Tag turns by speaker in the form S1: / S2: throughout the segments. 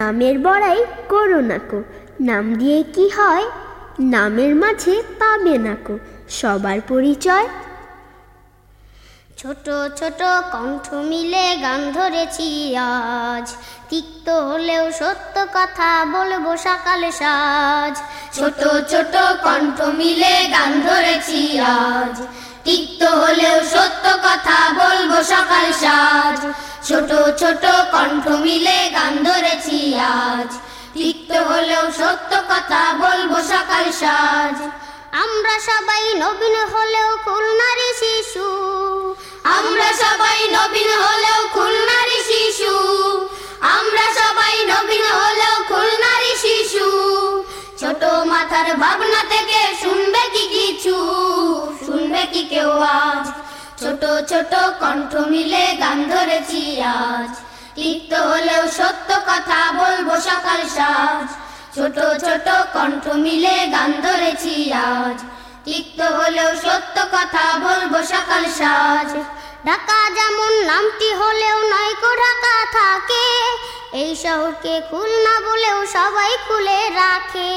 S1: নামের বড়াই করো না কো। নাম দিয়ে কি হয়? নামের মাঝে পাবে না কো। সবার পরিচয়?
S2: ছোট ছোট কণ্ঠ মিলে গান ধরেছি আজ। তিক্ত হলেও সত্য কথা বলব সকালে সাজ। ছোট ছোট কণ্ঠ মিলে গান ধরেছি আজ। তিক্ত হলেও সত্য কথা বলব সকাল সাজ। ছোট ছোট কণ্ঠ মিলে গান ধরেছি আজ। তিক্ত হলেও সত্য কথা বলব সকাল সাজ। আমরা সবাই নবীন হলেও খুলনারি শিশু। আমরা সবাই নবীন হলেও খুলনারি শিশু। আমরা সবাই নবীন হলেও খুলনারি শিশু। ছোট মাথার ভাবনা থেকে শুনবে কি কিছু? আজ। ছোট ছোট কণ্ঠ মিলে গান ধরেছি আজ। তিক্ত হলেও সত্য কথা বলব সকাল সাজ। ছোট ছোট কণ্ঠ মিলে গান ধরেছি আজ। তিক্ত হলেও সত্য কথা বলব সকাল সাজ। ঢাকা যেমন নামটি হলেও নয়কো ঢাকা থাকে। এই শহরকে খুলনা বলেও সবাই খুলে রাখে।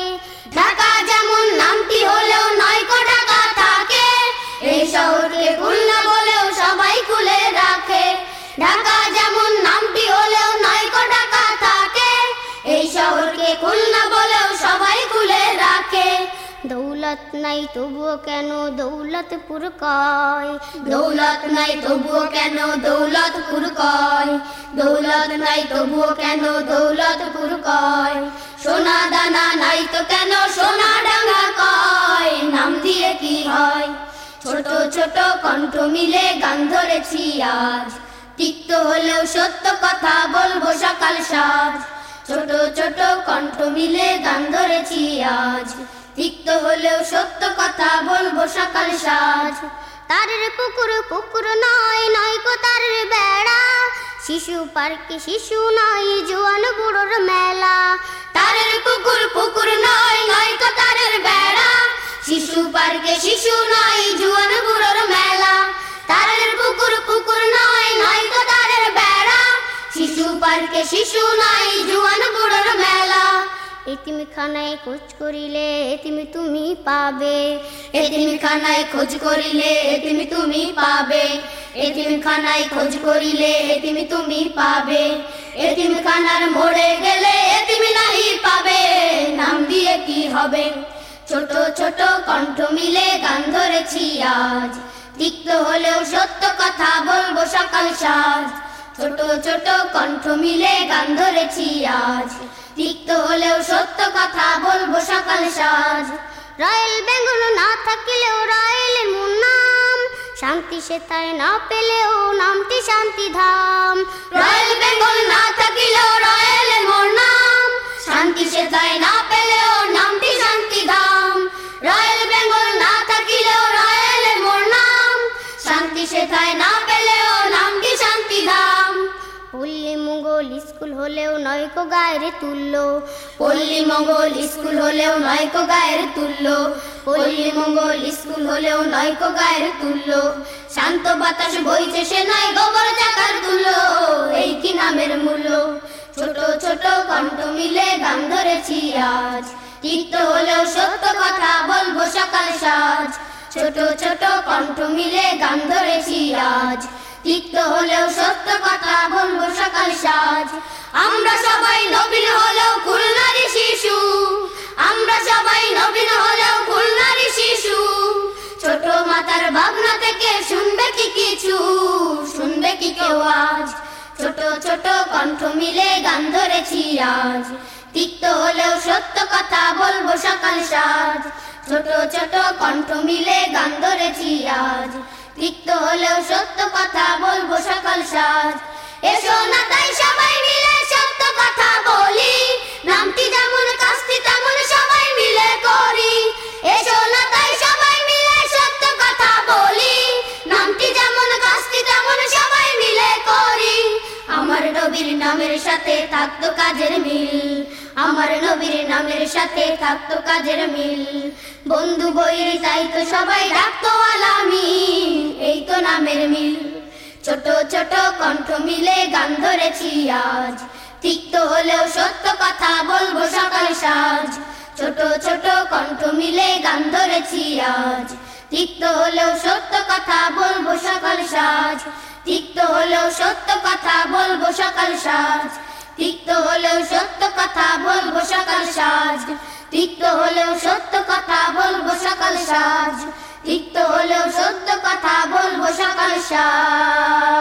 S2: ঢাকা যেমন নামটি হলেও নয়কো ঢাকা ঢাকা যেমন নামটি হলেও নয়কো ঢাকা থাকে। এই শহরকে খুলনা বলেও সবাই খুলে রাখে। দৌলত নাই তবুও কেন দৌলতপুর কয়? দৌলত নাই তবুও কেন দৌলতপুর কয়? দৌলত নাই তবুও কেন দৌলতপুর কয়? সোনা দানা নাই তো কেন সোনা ডাঙ্গা কয়? নাম দিয়ে কি হয়? ছোট ছোট কণ্ঠ মিলে গান ধরেছি আজ। তিক্ত হলেও সত্য কথা বলব সকাল সাজ। ছোট ছোট কণ্ঠ মিলে গান ধরেছি আজ। তিক্ত হলেও সত্য কথা বলব সকাল সাজ। তারের কুকুর পুকুর নয় নয় কো তারের বেড়া। শিশু পার্কে শিশু নয়, জোয়ান বুড়োর মেলা। তারের কুকুর পুকুর নয় নয় কো তারের বেড়া। শিশু পার্কে শিশু নয় পার্কে শিশু নয় জোয়ান বুড়োর মেলা। এতিমি খানায় খোঁজ করিলে এতিমি তুমি পাবে। এতিমি খানায় খোঁজ করিলে এতিমি তুমি পাবে। এতিমি খানায় খোঁজ করিলে এতিমি তুমি পাবে। এতিমি খানার মোড়ে গেলে এতিমি নাহি পাবে। নাম দিয়ে কি হবে? ছোট ছোট কণ্ঠ মিলে গান ধরেছি আজ। তিক্ত হলেও সত্য কথা বলব সকাল সাজ। ছোট ছোট কণ্ঠ মিলে গান ধরেছি আজ। তিক্ত হলেও সত্য কথা বলব সকাল সাজ। রয়্যাল বেঙ্গল না থাকিলেও রয়্যালের মূল নাম। শান্তি সে তাই না পেলেও নামটি শান্তি ধাম। রয়্যাল বেঙ্গল না থাকিলেও রয়্যালের মোর নাম। শান্তি সে তাই না পল্লী মঙ্গল স্কুল হলেও নয়কো গায়ের তুল্য। পল্লী মঙ্গল স্কুল হলেও নয়কো গায়ের তুল্য। পল্লী মঙ্গল স্কুল হলেও নয়কো গায়ের তুল্য। শান্ত বাতাস বইছে সে নয় গোবর চাকার তুল্য। এই কি নামের মূল্য? ছোট ছোট কণ্ঠ মিলে গান ধরেছি আজ। তিক্ত হলেও সত্য কথা বলব সকাল সাজ। ছোট ছোট কণ্ঠ মিলে গান ধরেছি আজ। তিক্ত হলেও সত্য কথা বলব সকাল সাজ। আমরা সবাই নবীন হলেও খুলনারি শিশু। আমরা সবাই নবীন হলেও খুলনারি শিশু। ছোট মাতার ভাবনা থেকে শুনবে কি কিছু? শুনবে কি কেউ আজ? ছোট ছোট কণ্ঠ মিলে গান ধরেছি আজ। তিক্ত হলেও সত্য কথা বলব সকাল সাজ। ছোট ছোট কণ্ঠ মিলে গান ধরেছি আজ। তিক্ত হলেও সত্য কথা বলব সকাল সাজ। এসো না তাই সবাই মিলে সত্য কথা বলি। নামটি যেমন কাস্তি তেমন সবাই মিলে করি। এসো না তাই সবাই মিলে সত্য কথা বলি। নামটি যেমন কাস্তি তেমন সবাই মিলে করি। আমার নবীর নামের সাথে থাকতো কাজের মিল। আমার নবীর নামের সাথে থাকতো কাজের মিল। বন্ধু বইয়ের তাই তো সবাই ডাকতো আলামি নামের মিল। ছোট ছোট কণ্ঠ মিলে গান ধরেছি আজ। তিক্ত হলেও সত্য কথা বলব সকাল সাজ। ছোট ছোট কণ্ঠ মিলে গান ধরেছি আজ। তিক্ত হলেও সত্য কথা বলব সকাল সাজ। তিক্ত হলেও সত্য কথা বলব সকাল সাজ। তিক্ত হলেও সত্য কথা বলব সকাল সাজ। তিক্ত হলেও সত্য কথা বলব সকাল সাজ। তিক্ত シャー